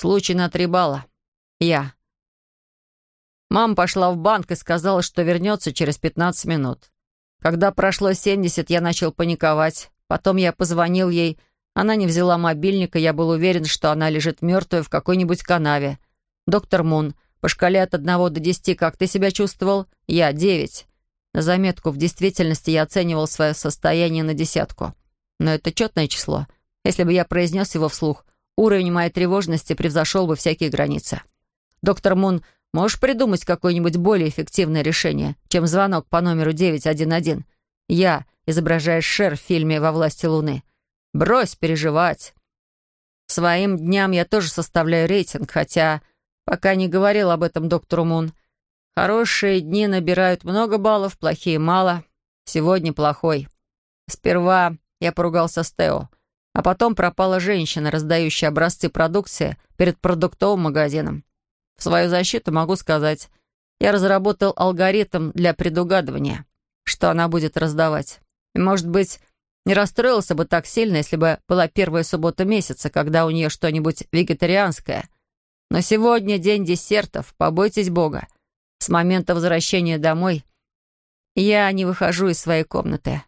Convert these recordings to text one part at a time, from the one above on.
Случай на три балла. Я. Мама пошла в банк и сказала, что вернется через 15 минут. Когда прошло 70, я начал паниковать. Потом я позвонил ей. Она не взяла мобильника, я был уверен, что она лежит мертвая в какой-нибудь канаве. Доктор Мун, по шкале от 1 до 10, как ты себя чувствовал? Я 9. На заметку, в действительности я оценивал свое состояние на десятку. Но это четное число. Если бы я произнес его вслух, уровень моей тревожности превзошел бы всякие границы. Доктор Мун, можешь придумать какое-нибудь более эффективное решение, чем звонок по номеру 911? Я, изображая Шер в фильме «Во власти Луны». Брось переживать. Своим дням я тоже составляю рейтинг, хотя пока не говорил об этом доктору Мун. Хорошие дни набирают много баллов, плохие — мало. Сегодня плохой. Сперва я поругался с Тео. А потом пропала женщина, раздающая образцы продукции перед продуктовым магазином. В свою защиту могу сказать, я разработал алгоритм для предугадывания, что она будет раздавать. И, может быть, не расстроился бы так сильно, если бы была первая суббота месяца, когда у нее что-нибудь вегетарианское. Но сегодня день десертов, побойтесь Бога. С момента возвращения домой я не выхожу из своей комнаты.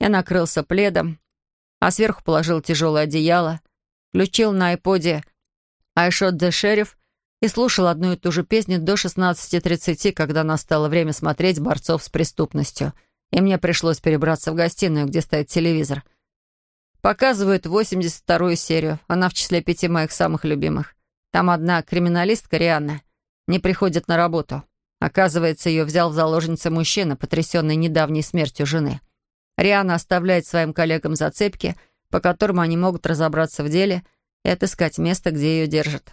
Я накрылся пледом, а сверху положил тяжелое одеяло, включил на айподе «I shot the sheriff» и слушал одну и ту же песню до 16.30, когда настало время смотреть «Борцов с преступностью», и мне пришлось перебраться в гостиную, где стоит телевизор. Показывают 82-ю серию, она в числе пяти моих самых любимых. Там одна криминалистка, Рианна, не приходит на работу. Оказывается, ее взял в заложницы мужчина, потрясенный недавней смертью жены. Риана оставляет своим коллегам зацепки, по которым они могут разобраться в деле и отыскать место, где ее держат.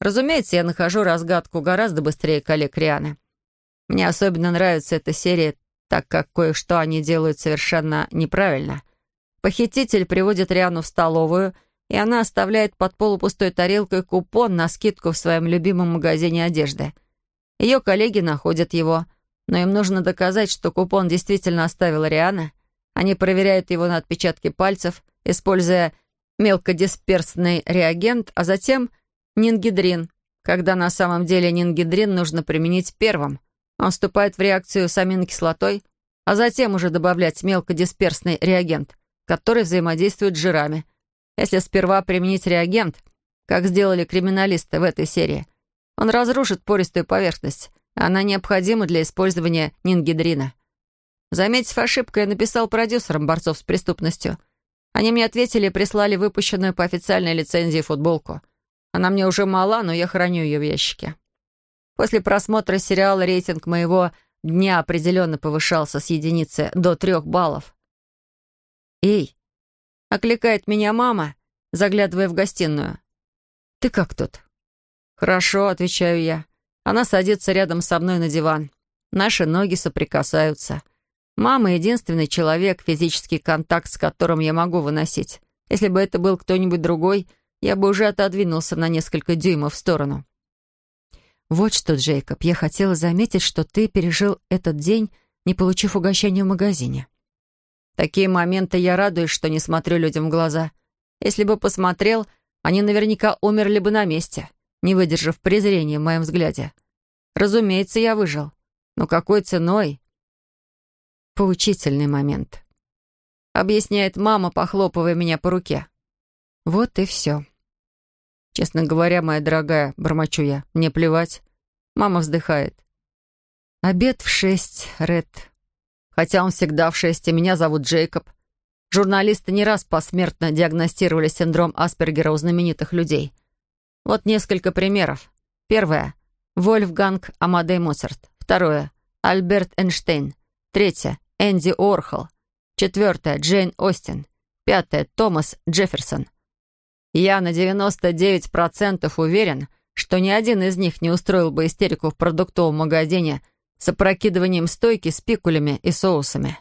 Разумеется, я нахожу разгадку гораздо быстрее коллег Рианы. Мне особенно нравится эта серия, так как кое-что они делают совершенно неправильно. Похититель приводит Риану в столовую, и она оставляет под полупустой тарелкой купон на скидку в своем любимом магазине одежды. Ее коллеги находят его, но им нужно доказать, что купон действительно оставила Риана, они проверяют его на отпечатки пальцев, используя мелкодисперсный реагент, а затем нингидрин, когда на самом деле нингидрин нужно применить первым. Он вступает в реакцию с аминокислотой, а затем уже добавлять мелкодисперсный реагент, который взаимодействует с жирами. Если сперва применить реагент, как сделали криминалисты в этой серии, он разрушит пористую поверхность, а она необходима для использования нингидрина. Заметив ошибку, я написал продюсерам борцов с преступностью. Они мне ответили и прислали выпущенную по официальной лицензии футболку. Она мне уже мала, но я храню ее в ящике. После просмотра сериала рейтинг моего дня определенно повышался с единицы до трех баллов. «Эй!» — окликает меня мама, заглядывая в гостиную. «Ты как тут?» «Хорошо», — отвечаю я. Она садится рядом со мной на диван. Наши ноги соприкасаются. Мама — единственный человек, физический контакт с которым я могу выносить. Если бы это был кто-нибудь другой, я бы уже отодвинулся на несколько дюймов в сторону. «Вот что, Джейкоб, я хотела заметить, что ты пережил этот день, не получив угощения в магазине». такие моменты я радуюсь, что не смотрю людям в глаза. Если бы посмотрел, они наверняка умерли бы на месте, не выдержав презрения в моем взгляде. Разумеется, я выжил. Но какой ценой? Поучительный момент. Объясняет мама, похлопывая меня по руке. Вот и все. Честно говоря, моя дорогая, бормочу я, мне плевать. Мама вздыхает. Обед в шесть, Ред. Хотя он всегда в шесть, и меня зовут Джейкоб. Журналисты не раз посмертно диагностировали синдром Аспергера у знаменитых людей. Вот несколько примеров. Первое. Вольфганг Амадей Моцарт. Второе. Альберт Эйнштейн. Третье. Энди Орхол. Четвертое — Джейн Остин. Пятое — Томас Джефферсон. Я на 99% уверен, что ни один из них не устроил бы истерику в продуктовом магазине с опрокидыванием стойки с пикулями и соусами.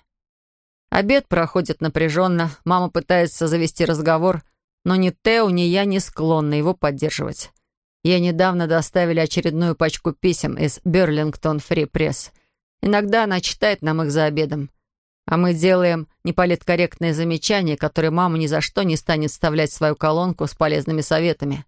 Обед проходит напряженно, мама пытается завести разговор, но ни Тео, ни я не склонны его поддерживать. Ей недавно доставили очередную пачку писем из Берлингтон Фри Пресс — Иногда она читает нам их за обедом. А мы делаем неполиткорректные замечания, которые мама ни за что не станет вставлять в свою колонку с полезными советами.